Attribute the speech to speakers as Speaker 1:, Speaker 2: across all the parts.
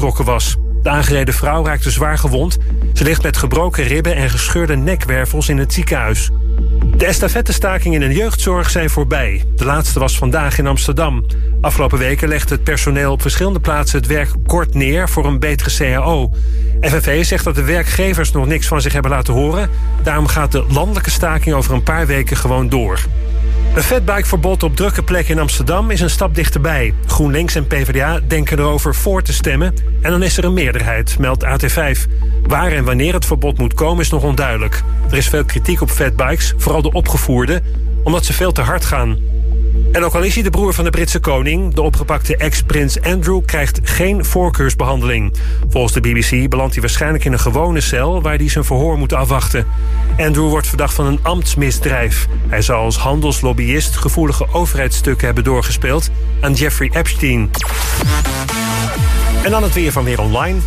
Speaker 1: was. De aangereden vrouw raakte zwaar gewond. Ze ligt met gebroken ribben en gescheurde nekwervels in het ziekenhuis. De estafettestaking in de jeugdzorg zijn voorbij. De laatste was vandaag in Amsterdam. Afgelopen weken legde het personeel op verschillende plaatsen het werk kort neer voor een betere CAO. FNV zegt dat de werkgevers nog niks van zich hebben laten horen. Daarom gaat de landelijke staking over een paar weken gewoon door. Een fatbikeverbod op drukke plekken in Amsterdam is een stap dichterbij. GroenLinks en PvdA denken erover voor te stemmen... en dan is er een meerderheid, meldt AT5. Waar en wanneer het verbod moet komen is nog onduidelijk. Er is veel kritiek op fatbikes, vooral de opgevoerde... omdat ze veel te hard gaan. En ook al is hij de broer van de Britse koning... de opgepakte ex-prins Andrew krijgt geen voorkeursbehandeling. Volgens de BBC belandt hij waarschijnlijk in een gewone cel... waar hij zijn verhoor moet afwachten. Andrew wordt verdacht van een ambtsmisdrijf. Hij zou als handelslobbyist gevoelige overheidsstukken hebben doorgespeeld... aan Jeffrey Epstein. En dan het weer van Weer Online.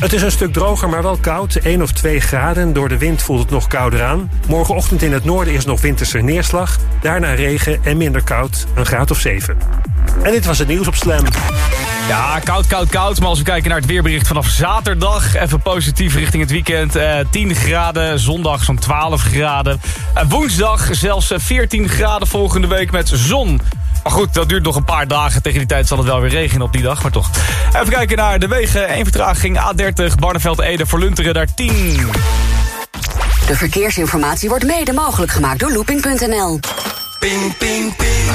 Speaker 1: Het is een stuk droger, maar wel koud. 1 of 2 graden. Door de wind voelt het nog kouder aan. Morgenochtend in het noorden is nog winterse neerslag. Daarna regen en minder koud. Een graad of 7. En dit was het nieuws op Slam.
Speaker 2: Ja, koud, koud, koud. Maar als we kijken naar het weerbericht vanaf zaterdag... even positief richting het weekend. Eh, 10 graden, zondag zo'n 12 graden. Woensdag zelfs 14 graden volgende week met zon. Maar goed, dat duurt nog een paar dagen. Tegen die tijd zal het wel weer regenen op die dag, maar toch. Even kijken naar de wegen. Eén vertraging, A30, Barneveld-Ede voor Lunteren, daar 10.
Speaker 3: De verkeersinformatie wordt mede mogelijk gemaakt door looping.nl.
Speaker 4: Ping, ping, ping.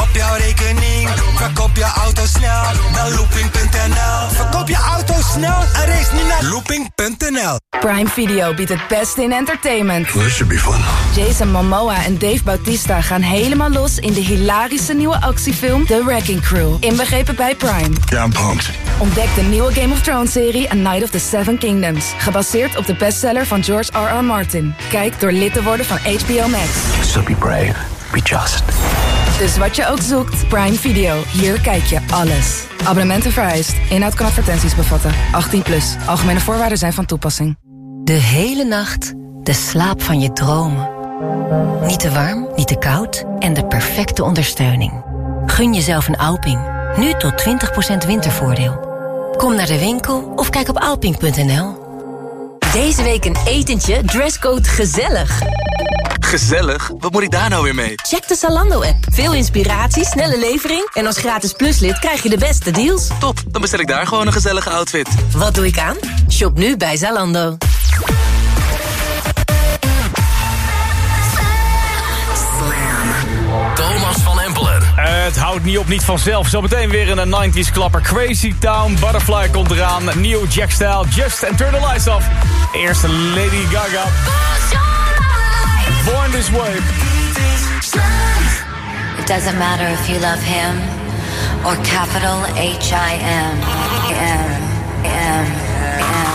Speaker 4: Op jouw rekening. Verkoop je auto snel naar looping.nl. Verkoop je auto snel en race niet naar looping.nl.
Speaker 5: Prime Video biedt het beste in entertainment.
Speaker 6: This should be fun.
Speaker 5: Jason Momoa en Dave Bautista gaan helemaal los in de hilarische nieuwe actiefilm The Wrecking Crew. Inbegrepen bij Prime.
Speaker 6: Yeah, I'm pumped.
Speaker 5: Ontdek de nieuwe Game of Thrones serie A Night of the Seven Kingdoms. Gebaseerd op de bestseller van George R.R. Martin. Kijk door lid te worden van HBO Max.
Speaker 6: So be brave. Be just.
Speaker 5: Dus wat je ook zoekt, Prime Video. Hier kijk je alles. Abonnementen vereist. Inhoud kan advertenties bevatten. 18 plus. Algemene voorwaarden zijn van toepassing.
Speaker 7: De hele nacht de slaap van je dromen. Niet te warm, niet te koud en de perfecte ondersteuning. Gun jezelf een Alping. Nu tot 20% wintervoordeel. Kom naar de winkel of kijk op alping.nl.
Speaker 8: Deze week een etentje, dresscode gezellig.
Speaker 9: Gezellig? Wat moet ik daar nou weer mee?
Speaker 8: Check de Zalando-app. Veel inspiratie, snelle levering... en als gratis pluslid krijg je de beste deals.
Speaker 9: Top, dan bestel ik daar gewoon een gezellige outfit.
Speaker 8: Wat doe ik aan? Shop nu bij Zalando.
Speaker 2: Thomas van Empelen. Het houdt niet op, niet vanzelf. Zometeen weer een 90s klapper. Crazy Town, Butterfly komt eraan. Nieuw Jack Style, Just and Turn the Lights Off. Eerste Lady Gaga. Born This Way.
Speaker 10: It doesn't matter if you love him or capital H-I-M. M, M, M,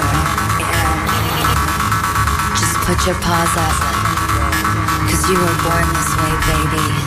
Speaker 10: M. Just put your paws up. Cause you were born this way, baby.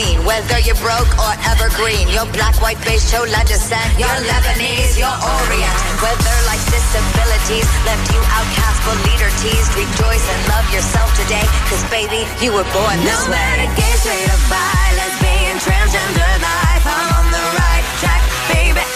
Speaker 11: queen. Whether you're broke or evergreen, your black, white, beige, chola descent, you're Lebanese, you're Orient. Whether life's disabilities left you outcast but leader teased, rejoice and love yourself today, cause baby, you were born this
Speaker 12: No
Speaker 11: way.
Speaker 12: matter gay, straight or bi, lesbian, transgender life, I'm on the right track, baby.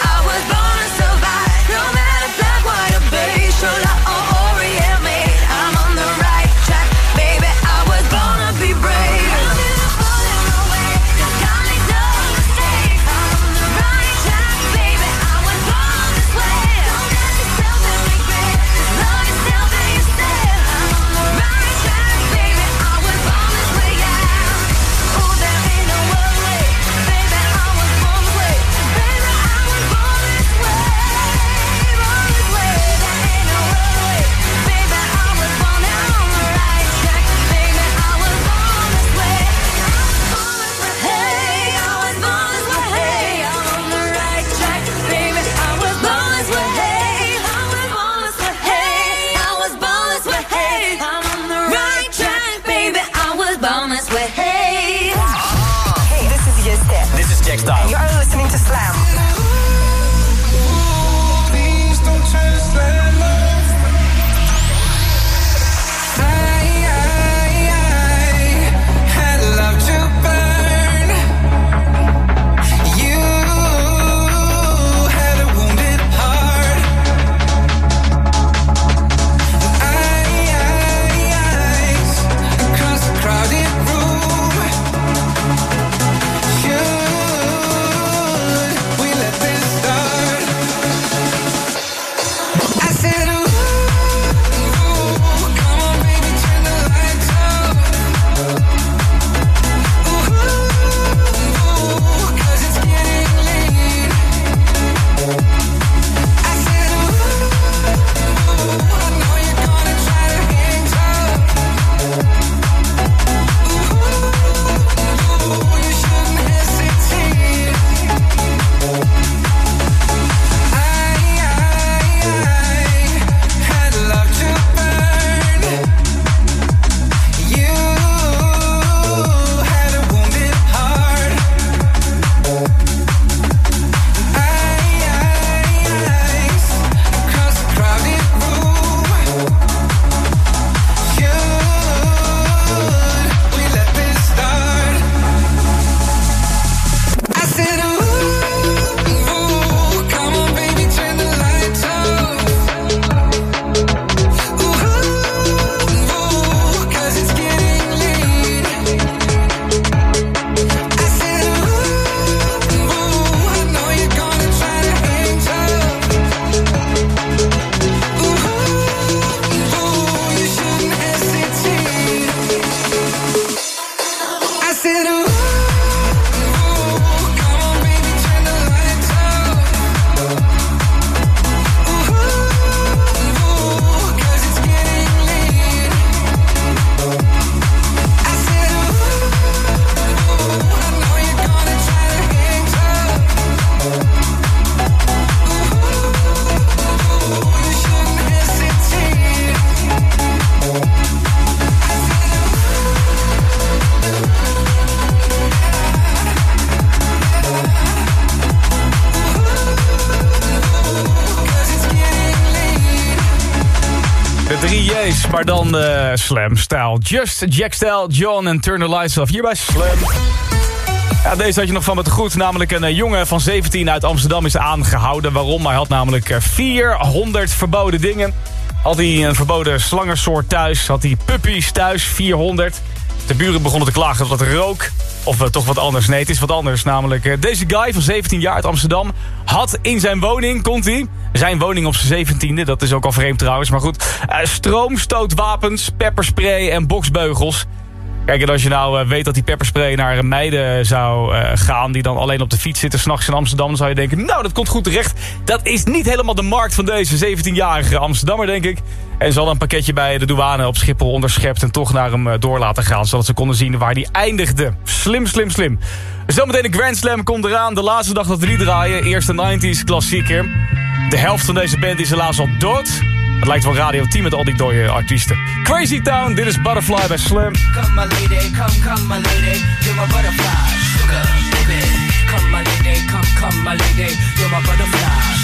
Speaker 2: Dan uh, Slam Style. Just Jack Style, John en Turn the Lights Off. Hier bij Slam. Deze had je nog van de goed. Namelijk een eh, jongen van 17 uit Amsterdam is aangehouden. Waarom? Hij had namelijk eh, 400 verboden dingen. Had hij een verboden slangensoort thuis. Had hij puppies thuis, 400. De buren begonnen te klagen dat het rook. Of eh, toch wat anders. Nee, het is wat anders. Namelijk eh, deze guy van 17 jaar uit Amsterdam... had in zijn woning, komt hij... zijn woning op zijn 17e, dat is ook al vreemd trouwens... maar goed, eh, stroomstootwapens, pepperspray en boksbeugels... Kijk, en als je nou eh, weet dat die pepperspray naar meiden zou eh, gaan... die dan alleen op de fiets zitten s'nachts in Amsterdam... dan zou je denken, nou, dat komt goed terecht. Dat is niet helemaal de markt van deze 17-jarige Amsterdammer, denk ik. En hadden een pakketje bij de douane op Schiphol onderschept... en toch naar hem eh, door laten gaan... zodat ze konden zien waar hij eindigde. Slim, slim, slim. Zometeen de Grand Slam komt eraan. De laatste dag dat we die draaien. Eerste 90s klassieker. De helft van deze band is helaas al dood. Het lijkt wel Radio 10 met al die dode artiesten. Crazy Town, dit is Butterfly bij Slam.
Speaker 13: Come my lady, come, come my lady, you're my butterfly, sugar, baby. Come my lady, come, come my lady, you're my butterfly,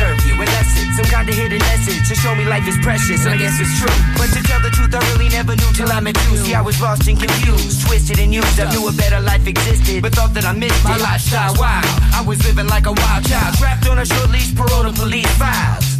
Speaker 13: Deserve you unless it's some kind of hidden message to show me life is precious, I guess it's true. But to tell the truth, I really never knew till I met you. See, I was lost and confused, twisted and used. I knew a better life existed, but thought that I missed it. my lifestyle. Wow, I was living like a wild child, trapped on a short leash, parole to police files.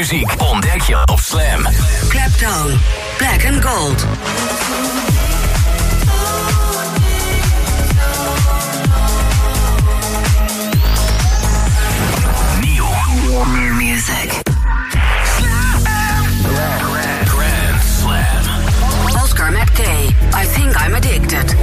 Speaker 14: Muziek ontdek je op Slam.
Speaker 15: Claptone. Black and Gold.
Speaker 14: Nieuw.
Speaker 15: New music.
Speaker 14: Grand Slam.
Speaker 15: Oscar McKay. I think I'm addicted.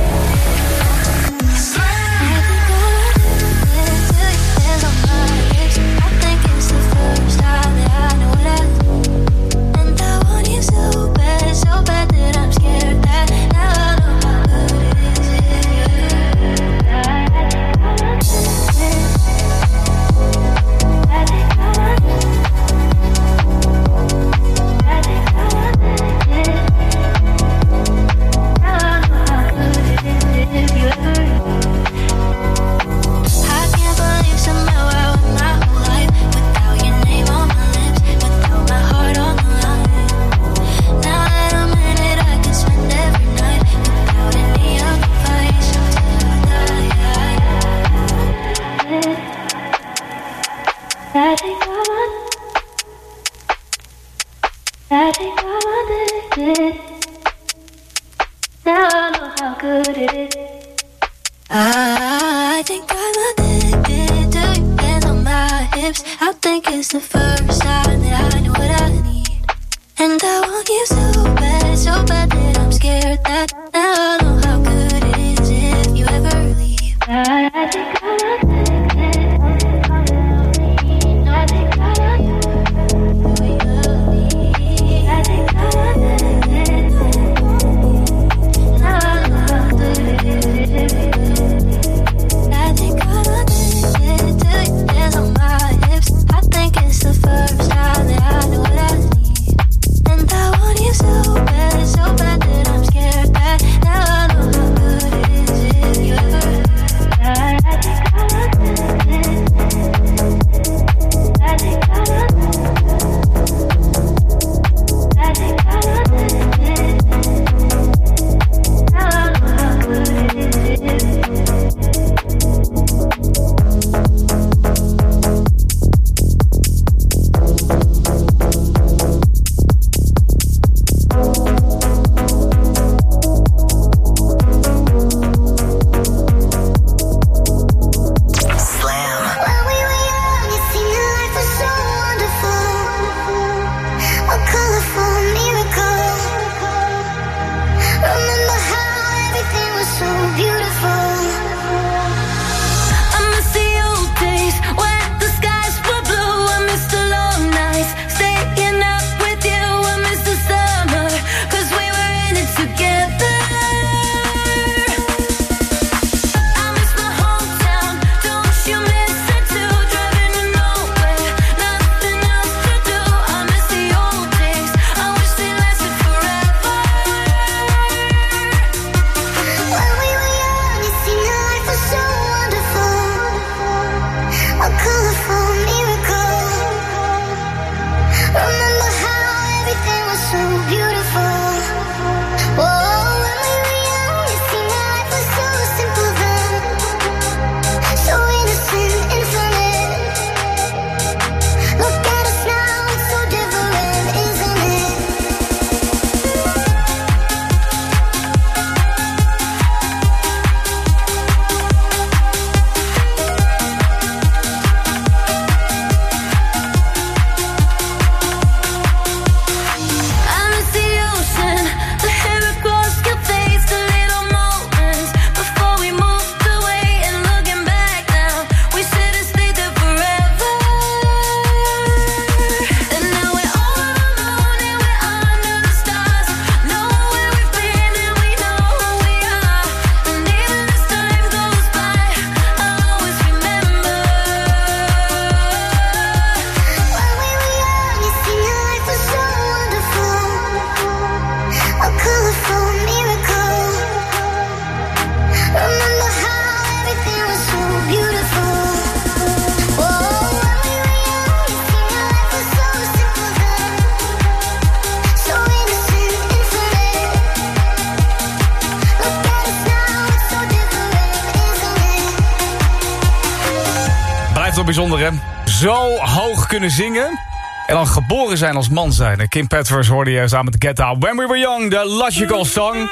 Speaker 2: Bijzonder, hè? Zo hoog kunnen zingen. En dan geboren zijn als man zijn. Kim Petras hoorde je samen met Get Out. When We Were Young, de Logical Song.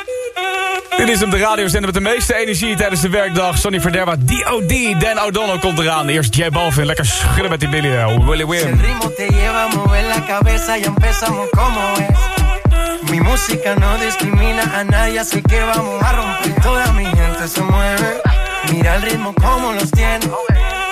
Speaker 2: Dit is hem, de radiozender met de meeste energie tijdens de werkdag. Sonny Verderwa, D.O.D. Dan O'Donnell komt eraan. Eerst J Balvin, lekker schudden met die Billy. eh, Willy Wim.
Speaker 4: Mi música no discrimina que vamos a romper. Toda mi gente se mueve. Mira el ritmo como.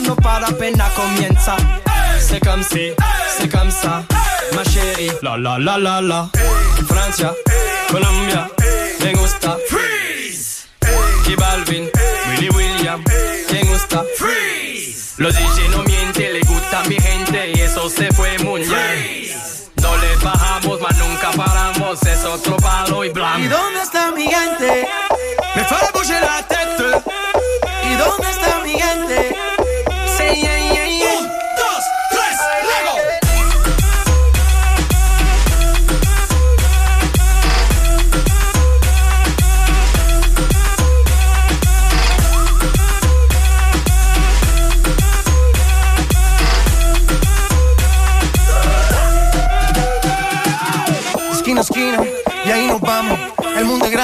Speaker 9: No para apenas comienza. C'est comme si, c'est comme ça, ma chérie. La la la la la. Francia, Colombia, me gusta. Freeze. Y Balvin, Willy William, me gusta. Freeze. Los DJ no mienten, le gusta a mi gente y eso se fue muy bien. No le bajamos, mas nunca paramos, es otro palo y blanco.
Speaker 4: ¿Y dónde está mi gente?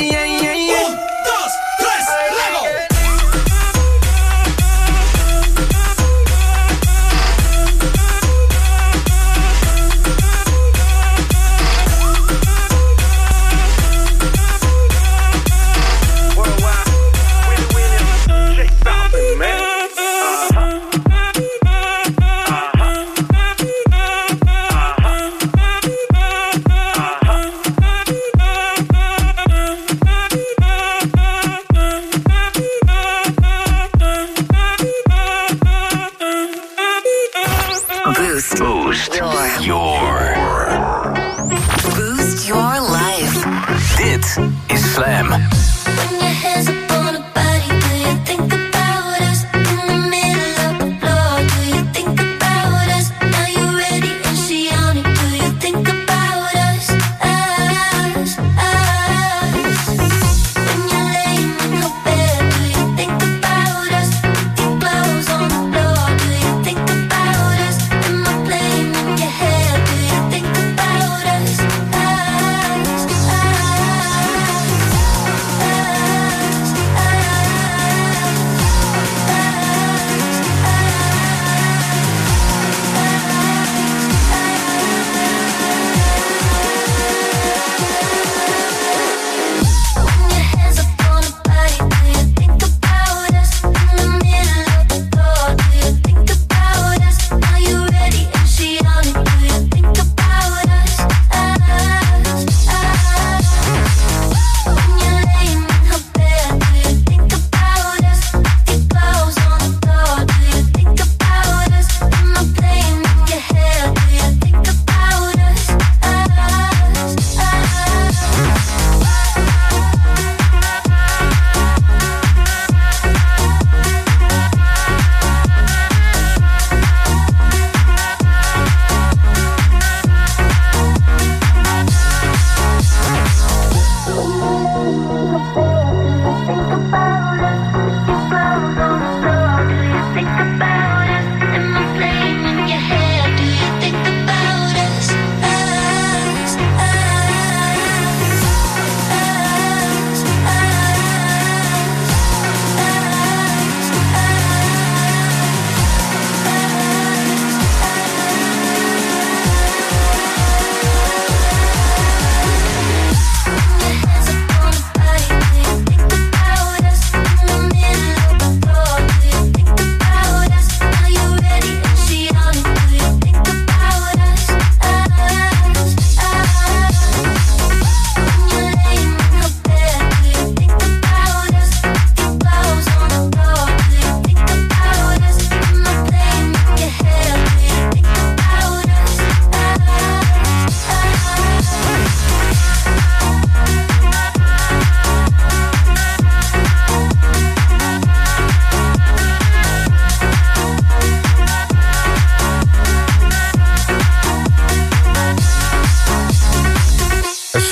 Speaker 9: Yeah, yeah,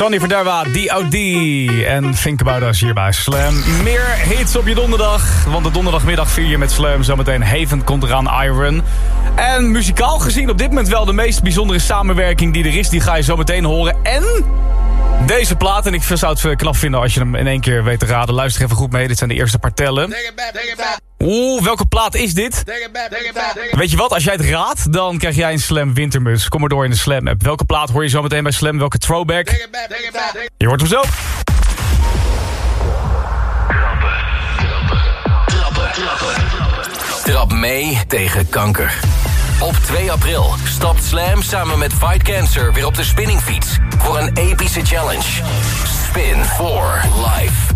Speaker 2: Sonny Verderwa, D.O.D. en Think About Us hier bij Slam. Meer hits op je donderdag, want de donderdagmiddag vier je met Slam. Zometeen Haven komt eraan Iron. En muzikaal gezien op dit moment wel de meest bijzondere samenwerking die er is. Die ga je zo meteen horen. En deze plaat, en ik zou het knap vinden als je hem in één keer weet te raden. Luister even goed mee, dit zijn de eerste paar tellen. Oeh, welke plaat is dit? Weet je wat, als jij het raadt, dan krijg jij een Slam wintermus. Kom maar door in de Slam app. Welke plaat hoor je zo meteen bij Slam? Welke throwback? Je hoort hem zo.
Speaker 6: Trap mee tegen kanker. Op 2 april stapt Slam samen met Fight Cancer weer op de spinningfiets voor een epische challenge. Spin for Life.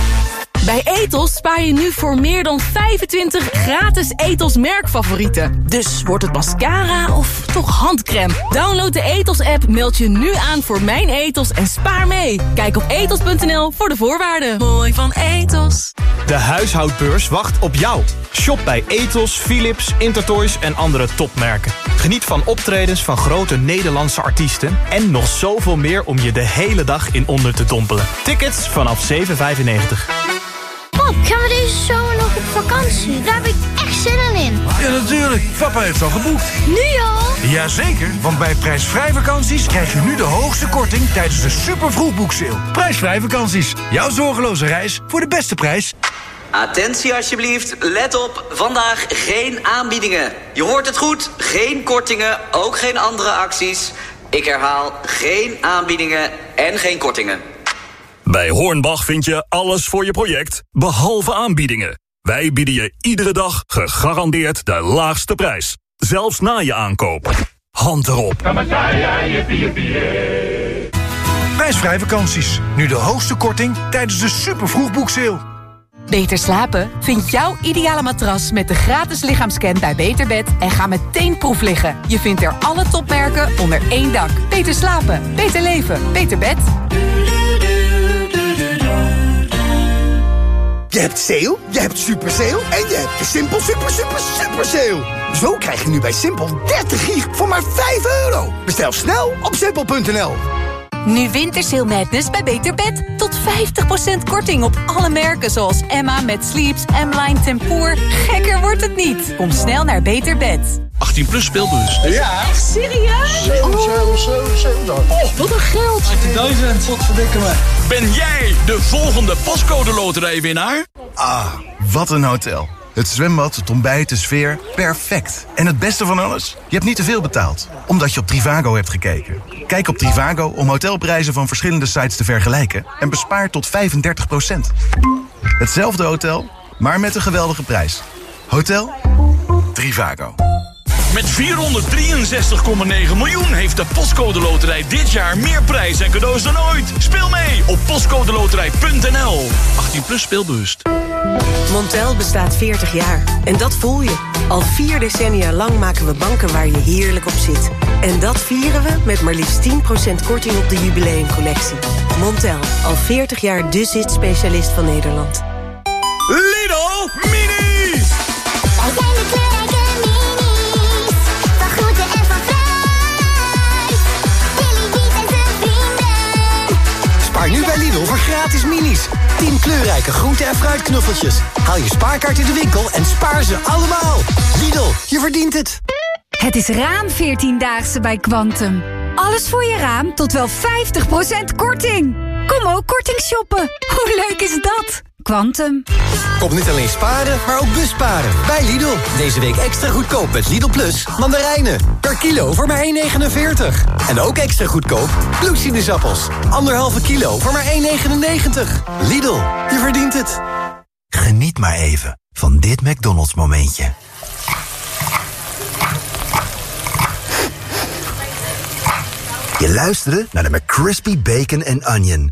Speaker 8: Bij Ethos spaar je nu voor meer dan 25 gratis Ethos merkfavorieten. Dus wordt het mascara of toch handcrème? Download de Ethos-app, meld je nu aan voor Mijn Ethos en spaar mee. Kijk op ethos.nl voor de voorwaarden. Mooi van Ethos.
Speaker 16: De huishoudbeurs wacht op jou. Shop bij Ethos, Philips, Intertoys en andere topmerken. Geniet van optredens van grote Nederlandse artiesten... en nog zoveel meer om je de hele dag in onder te dompelen. Tickets vanaf 7,95.
Speaker 17: Pap, gaan we deze zomer nog op vakantie? Daar heb ik echt zin in.
Speaker 18: Ja, natuurlijk. Papa heeft al geboekt.
Speaker 17: Nu al?
Speaker 18: Jazeker, want bij prijsvrij vakanties krijg je nu de hoogste korting tijdens de super vroegboekseil. Prijsvrij vakanties. Jouw zorgeloze reis voor de beste prijs.
Speaker 11: Attentie alsjeblieft, let op, vandaag geen aanbiedingen. Je hoort het goed, geen kortingen, ook geen andere acties. Ik herhaal, geen aanbiedingen en geen kortingen.
Speaker 19: Bij Hornbach vind je alles voor je project, behalve aanbiedingen. Wij bieden je iedere dag gegarandeerd de laagste prijs. Zelfs na je aankoop. Hand erop.
Speaker 18: Prijsvrij vakanties. Nu de hoogste korting tijdens de super vroegboekseil.
Speaker 5: Beter slapen? Vind jouw ideale matras met de gratis lichaamscan bij Beterbed en ga meteen proef liggen. Je vindt er alle topmerken onder één dak. Beter slapen, beter leven, beter bed.
Speaker 20: Je hebt sale, je hebt super sale en je hebt de Simpel super super super sale. Zo krijg je nu bij Simpel 30 gig voor maar 5 euro. Bestel snel op simpel.nl.
Speaker 5: Nu Wintersale Madness bij Beter Bed. Tot 50% korting op alle merken zoals Emma met Sleeps, M-Line Tempoor. Gekker wordt het niet. Kom snel naar Beter Bed.
Speaker 21: 18 plus speelbus.
Speaker 20: Ja.
Speaker 5: Echt serieus?
Speaker 20: 7, 7, 7, 7.
Speaker 5: Oh, wat een geld.
Speaker 21: 18.000, wat verdikken me. Ben jij de volgende pascode loterijwinnaar?
Speaker 22: Ah, wat een hotel. Het zwembad, het ontbijt, de sfeer, perfect. En het beste van alles? Je hebt niet te veel betaald, omdat je op Trivago hebt gekeken. Kijk op Trivago om hotelprijzen van verschillende sites te vergelijken... en bespaar tot 35% Hetzelfde hotel, maar met een geweldige prijs. Hotel Trivago.
Speaker 21: Met 463,9 miljoen heeft de Postcode Loterij dit jaar meer prijs en cadeaus dan ooit. Speel mee op postcodeloterij.nl. 18 plus speelbewust.
Speaker 7: Montel bestaat 40 jaar. En dat voel je. Al vier decennia lang maken we banken waar je heerlijk op zit. En dat vieren we met maar liefst 10% korting op de jubileumcollectie. Montel, al 40 jaar de zit-specialist van Nederland.
Speaker 21: Lidl Mini!
Speaker 17: Zijn de
Speaker 20: gratis minis. 10 kleurrijke groente- en fruitknuffeltjes. Haal je spaarkaart in de winkel en spaar ze allemaal. Lidl, je verdient het.
Speaker 23: Het is raam 14-daagse bij Quantum. Alles voor je raam tot wel 50% korting. Kom ook korting shoppen. Hoe leuk is dat? Quantum.
Speaker 20: Kom niet alleen sparen, maar ook busparen. Bij Lidl. Deze week extra goedkoop met Lidl Plus mandarijnen. Per kilo voor maar 1,49. En ook extra goedkoop bloedsinusappels. Anderhalve kilo voor maar 1,99. Lidl, je verdient het.
Speaker 24: Geniet maar even van dit McDonald's momentje. Je luisterde naar de McCrispy Bacon and Onion.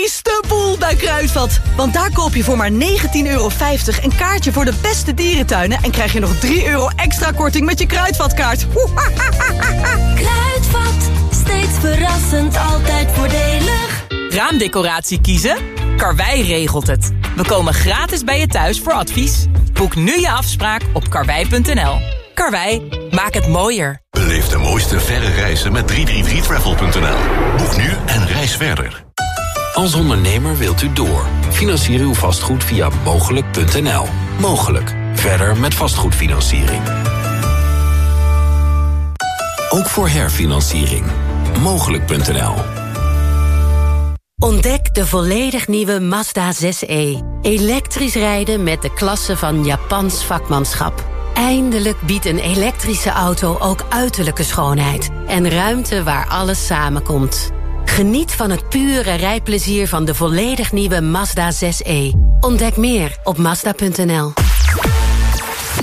Speaker 25: beestenboel bij Kruidvat. Want daar koop je voor maar 19,50 euro een kaartje voor de beste dierentuinen... en krijg je nog 3 euro extra korting met je Kruidvatkaart.
Speaker 10: Kruidvat, steeds verrassend, altijd voordelig.
Speaker 8: Raamdecoratie kiezen? Karwei regelt het. We komen gratis bij je thuis voor advies. Boek nu je afspraak op karwei.nl. Karwei, maak het mooier.
Speaker 26: Beleef de mooiste verre reizen met 333travel.nl. Boek nu en reis verder.
Speaker 27: Als ondernemer wilt u door. Financier uw vastgoed via mogelijk.nl. Mogelijk. Verder met vastgoedfinanciering. Ook voor herfinanciering. Mogelijk.nl.
Speaker 7: Ontdek de volledig nieuwe Mazda 6e. Elektrisch rijden met de klasse van Japans vakmanschap. Eindelijk biedt een elektrische auto ook uiterlijke schoonheid. En ruimte waar alles samenkomt. Geniet van het pure rijplezier van de volledig nieuwe Mazda 6e. Ontdek meer op Mazda.nl.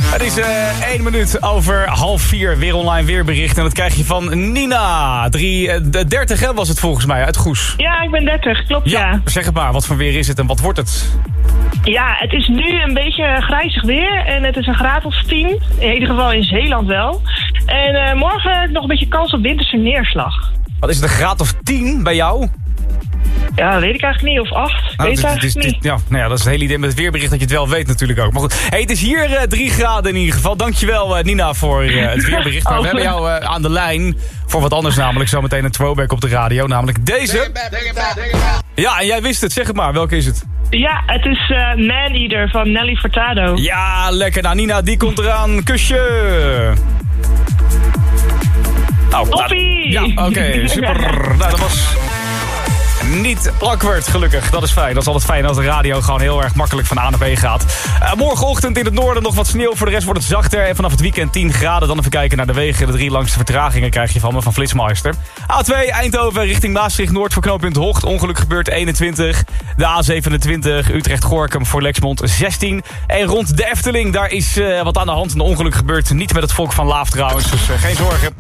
Speaker 2: Het is eh 1 minuut over half vier. Weer online weerbericht. En dat krijg je van Nina. Drie, eh, de 30 hè, was het volgens mij, uit Goes.
Speaker 28: Ja, ik ben 30, klopt ja.
Speaker 2: Zeg het maar, wat voor weer is het en wat wordt het?
Speaker 28: Ja, het is nu een beetje grijzig weer en het is een graad of 10. In ieder geval in Zeeland wel. En eh, morgen nog een beetje kans op winterse neerslag.
Speaker 2: Wat is het, een graad of 10 bij jou?
Speaker 28: Ja, weet ik eigenlijk niet. Of 8,
Speaker 2: Nou,
Speaker 28: weet
Speaker 2: dit-
Speaker 28: ik
Speaker 2: dit-
Speaker 28: eigenlijk
Speaker 2: dit-
Speaker 28: niet.
Speaker 2: ja, nou ja, dat is het hele idee met het weerbericht dat je het wel weet natuurlijk ook. Maar goed, hey, het is hier eh 3 graden in ieder geval. Dankjewel eh, Nina voor eh, het weerbericht. Maar we
Speaker 28: Oh.
Speaker 2: hebben jou eh, aan de lijn voor wat anders namelijk. Zometeen een throwback op de radio, namelijk deze. Ja, en jij wist het. Zeg het maar. Welke is het?
Speaker 28: Ja, het is eh Man Eater van Nelly Furtado.
Speaker 2: Ja, lekker. Nou, Nina, die komt eraan. Kusje. Nou,
Speaker 28: Toppie!
Speaker 2: Ja, oké, super. nou, dat was niet awkward, gelukkig. Dat is fijn. Dat is altijd fijn als de radio gewoon heel erg makkelijk van A naar B gaat. Eh, morgenochtend in het noorden nog wat sneeuw. Voor de rest wordt het zachter. En vanaf het weekend 10 graden. Dan even kijken naar de wegen. De drie langste vertragingen krijg je van me, van Flitsmeister. A2 Eindhoven richting Maastricht Noord voor knooppunt Hocht. Ongeluk gebeurt 21. De A27 Utrecht-Gorkum voor Lexmond 16. En rond de Efteling, daar is eh, wat aan de hand. Een ongeluk gebeurt niet met het volk van Laaf trouwens. Dus eh, geen zorgen.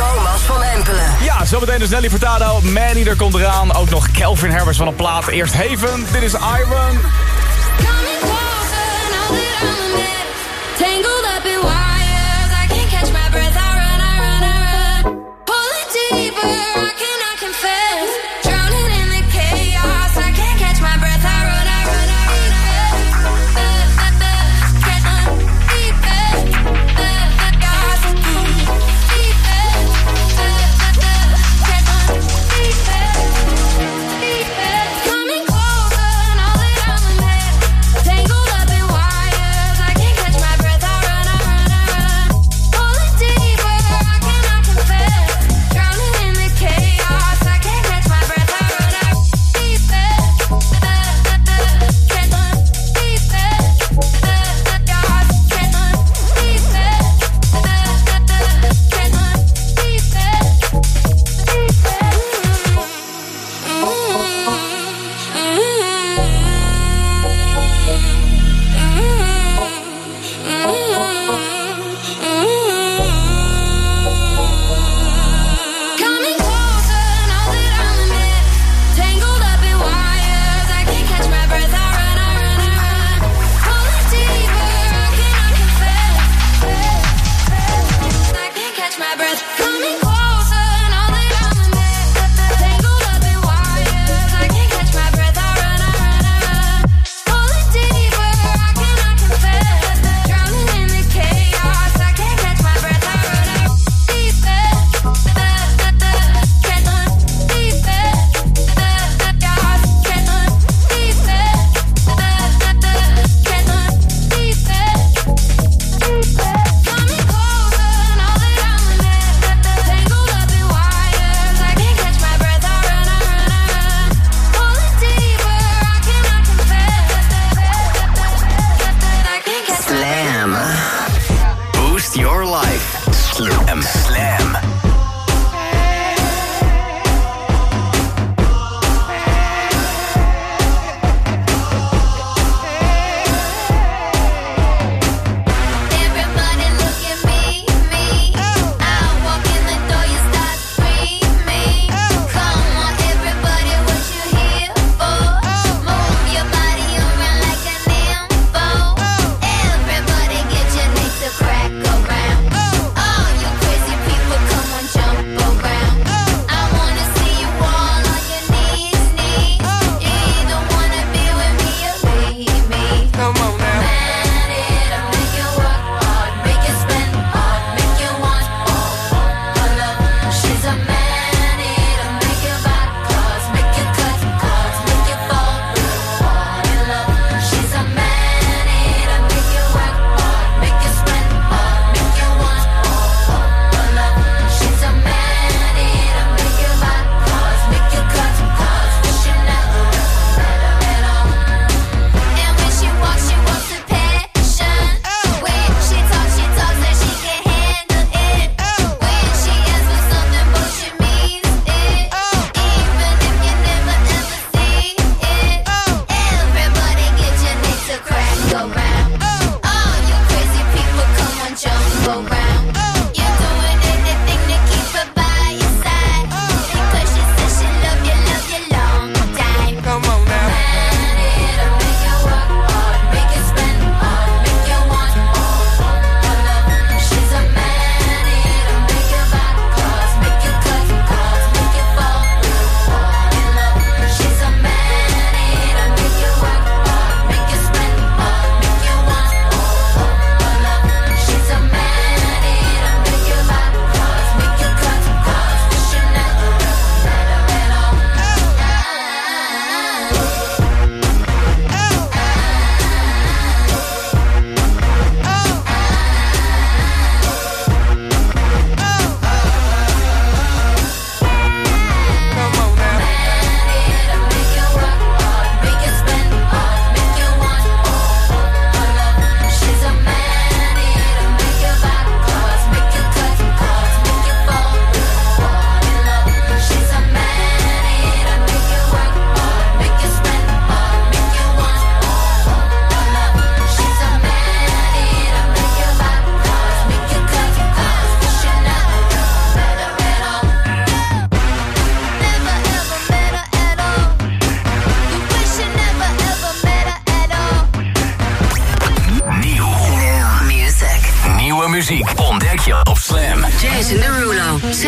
Speaker 15: Thomas van Empelen.
Speaker 2: Ja, zometeen dus Nelly Furtado. Manny er komt eraan. Ook nog Kelvin Herbers van een plaat. Eerst Haven. Dit is Iron.
Speaker 10: Tangled up in wires, I can't catch my breath.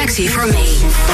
Speaker 10: Sexy for me.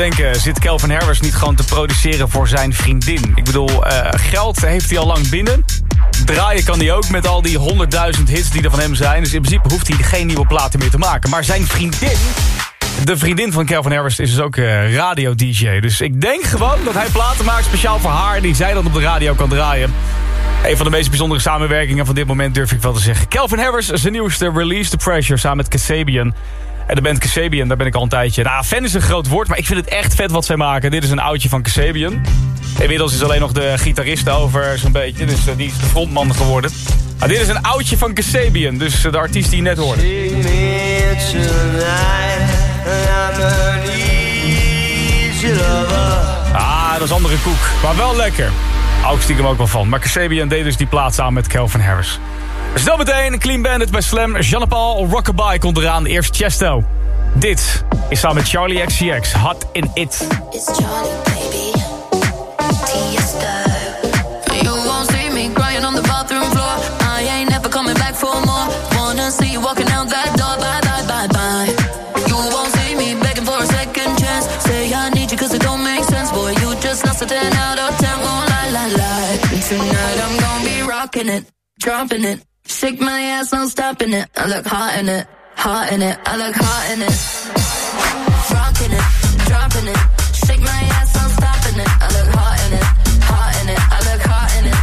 Speaker 2: Denken, zit Kelvin Harris niet gewoon te produceren voor zijn vriendin? Ik bedoel, eh, geld heeft hij al lang binnen. draaien kan hij ook met al die 100.000 hits die er van hem zijn. Dus in principe hoeft hij geen nieuwe platen meer te maken. Maar zijn vriendin, de vriendin van Calvin Harris, is dus ook eh, radio-dj. Dus ik denk gewoon dat hij platen maakt speciaal voor haar... die zij dan op de radio kan draaien. Een van de meest bijzondere samenwerkingen van dit moment durf ik wel te zeggen. Calvin Harris, zijn nieuwste Release the Pressure samen met Kasabian. En de band Kasabian, daar ben ik al een tijdje... Nou, fan is een groot woord, maar ik vind het echt vet wat zij maken. Dit is een oudje van Kasabian. Inmiddels is alleen nog de gitarist over zo'n beetje. Dus eh, die is de frontman geworden. Maar dit is een oudje van Kasabian. Dus eh, de artiest die je net hoorde. Ah, dat is andere koek. Maar wel lekker. Ik stiekem ook wel van. Maar Kasabian deed dus die plaat samen met Calvin Harris. Zo meteen Clean Bandit bij Slam. Jean-Paul Rockabye komt eraan. Eerst Chesto. Dit is samen met Charlie XCX. Hot in It.
Speaker 29: You won't see me crying on the bathroom floor. I ain't never coming back for more. Wanna see you walking out that door. Bye, bye, bye. You won't see me begging for a second chance. Say I need you it don't make sense. Boy, you just lost a 10 out of 10. Won't lie, lie, lie. And tonight I'm gonna be rocking it, dropping it. Shake my ass, no stopping it. I look hot in it, hot in it. I look hot in it. Rocking it, dropping it. Shake my ass, no stopping it. I look hot in it, hot in it. I look hot in it.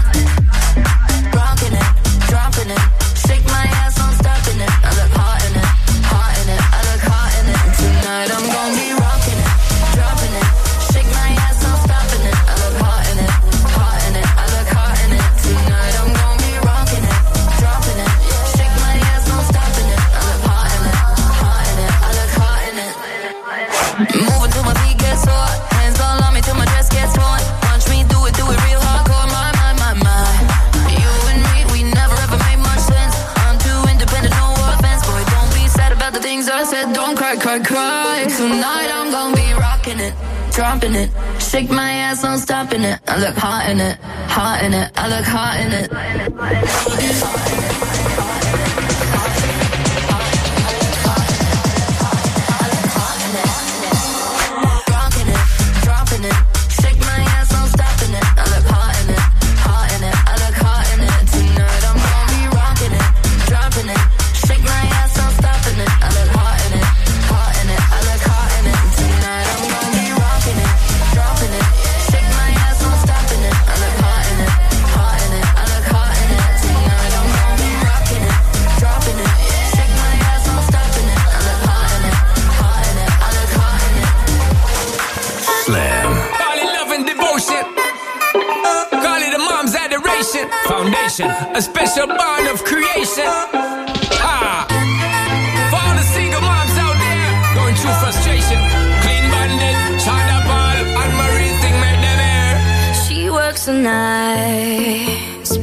Speaker 29: Rocking it, dropping it. Cry, cry, cry. Tonight I'm gonna be rocking it, dropping it. Shake my ass, no stopping it. I look hot in it, hot in it. I look hot in it. Rocking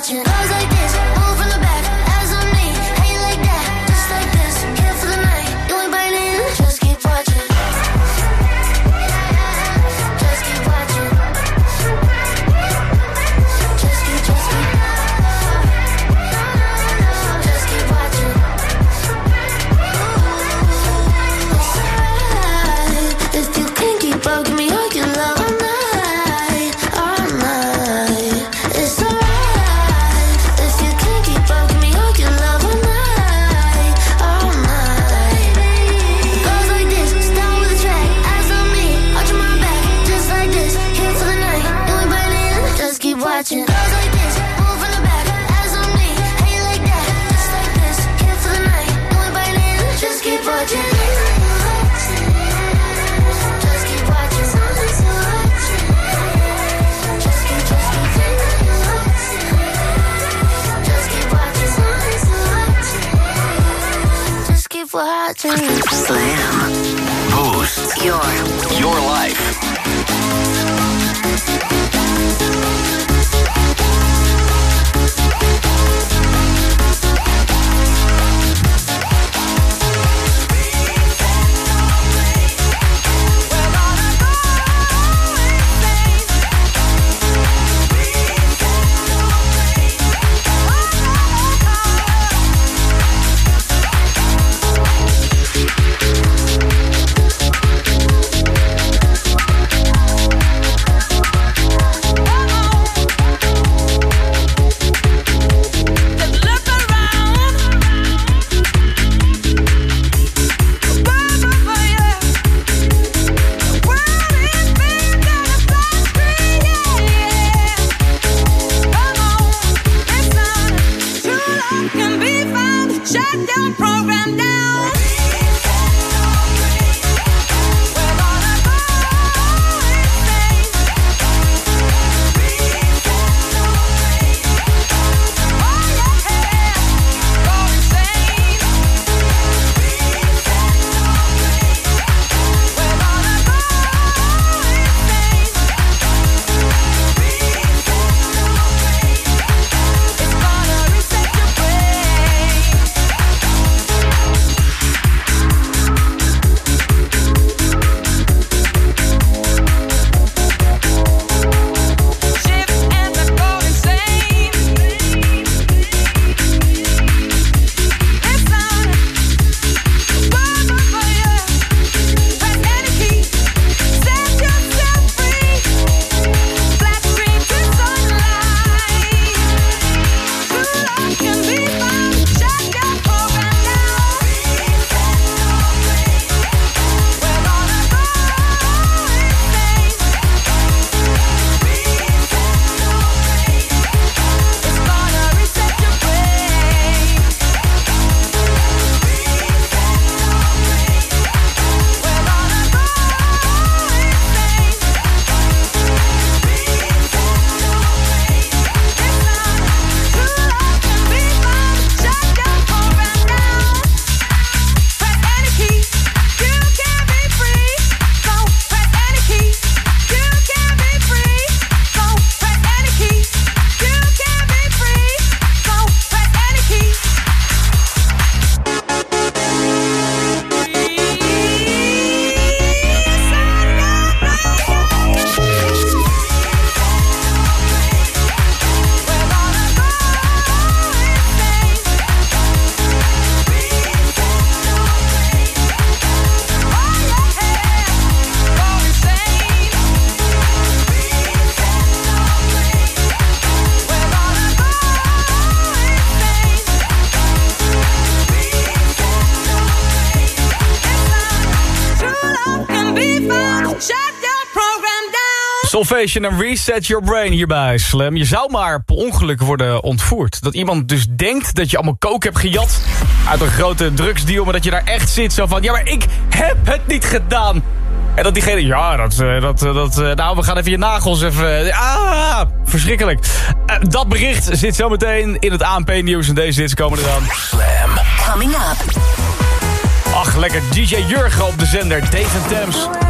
Speaker 10: watching. Girls like this.
Speaker 2: Solvation en Reset Your Brain hierbij, Slam. Je zou maar per ongeluk worden ontvoerd. Dat iemand dus denkt dat je allemaal coke hebt gejat... uit een grote drugsdeal, maar dat je daar echt zit zo van... ja, maar ik heb het niet gedaan. En dat diegene, ja, dat, eh, dat, eh, dat, eh, nou, we gaan even je nagels even... ah, verschrikkelijk. Dat bericht zit zometeen in het ANP-nieuws en deze hits komen er dan.
Speaker 30: Slam.
Speaker 15: coming up.
Speaker 2: Ach, lekker DJ Jurgen op de zender, Dave Thames.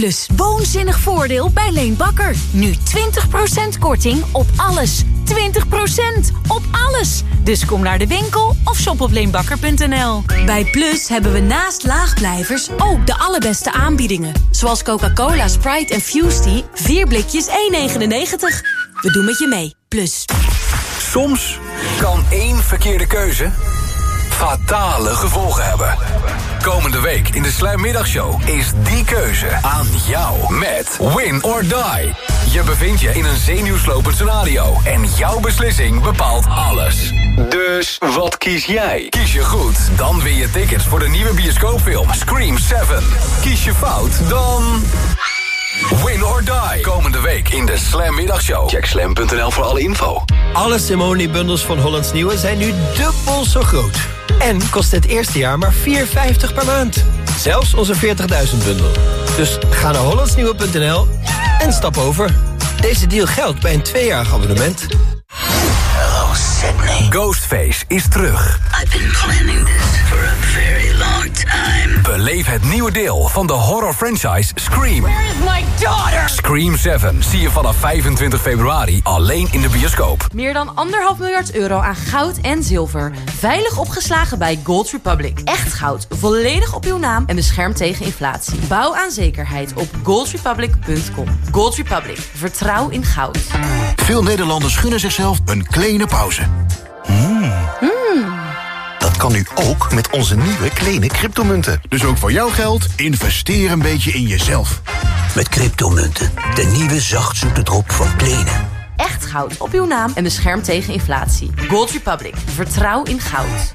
Speaker 10: Plus,
Speaker 31: Woonzinnig voordeel bij Leen Bakker. Nu 20% korting op alles. 20% op alles. Dus kom naar de winkel of shop op leenbakker.nl.
Speaker 10: Bij Plus hebben we naast laagblijvers ook de allerbeste aanbiedingen. Zoals Coca-Cola, Sprite en Fusty. 4 blikjes 1,99. We doen met je mee. Plus.
Speaker 6: Soms kan één verkeerde keuze fatale gevolgen hebben. Komende week in de Sluimmiddagshow is die keuze aan jou met Win or Die. Je bevindt je in een zenuwslopend scenario en jouw beslissing bepaalt alles. Dus wat kies jij? Kies je goed, dan win je tickets voor de nieuwe bioscoopfilm Scream 7. Kies je fout, dan... Win or die. Komende week in de Slam Middagshow. Check slam.nl voor alle info.
Speaker 20: Alle Simone-bundels van Hollands Nieuwe zijn nu dubbel zo groot. En kost het eerste jaar maar 4,50 per maand. Zelfs onze 40.000-bundel. Dus ga naar hollandsnieuwe.nl en stap over. Deze deal geldt bij een tweejarig abonnement.
Speaker 6: Hello Sydney. Ghostface is terug.
Speaker 3: I've been planning this for a very.
Speaker 6: Beleef het nieuwe deel van de horror franchise Scream.
Speaker 3: Where is my daughter?
Speaker 6: Scream 7 zie je vanaf 25 februari alleen in de bioscoop.
Speaker 32: Meer dan anderhalf miljard euro aan goud en zilver. Veilig opgeslagen bij Gold Republic. Echt goud, volledig op uw naam en beschermd tegen inflatie. Bouw aan zekerheid op goldrepublic.com. Gold Republic, vertrouw in goud.
Speaker 18: Veel Nederlanders gunnen zichzelf een kleine pauze. Hmm. Dat kan nu ook met onze nieuwe kleine cryptomunten. Dus ook voor jouw geld, investeer een beetje in jezelf.
Speaker 33: Met cryptomunten, de nieuwe zachtzoete drop van Kleene.
Speaker 32: Echt goud op uw naam en beschermd tegen inflatie. Gold Republic, vertrouw in goud.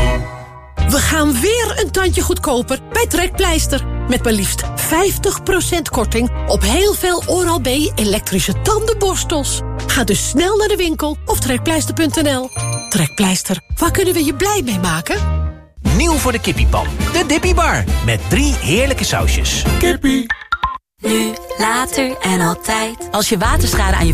Speaker 8: We gaan weer een tandje goedkoper bij Trekpleister. Met maar liefst 50% korting op heel veel Oral-B elektrische tandenborstels. Ga dus snel naar de winkel of trekpleister.nl. Trekpleister, waar kunnen we je blij mee maken?
Speaker 34: Nieuw voor de kippiepan. De Dippy Bar. Met drie heerlijke sausjes.
Speaker 18: Kippie.
Speaker 32: Nu, later en altijd. Als je waterschade aan je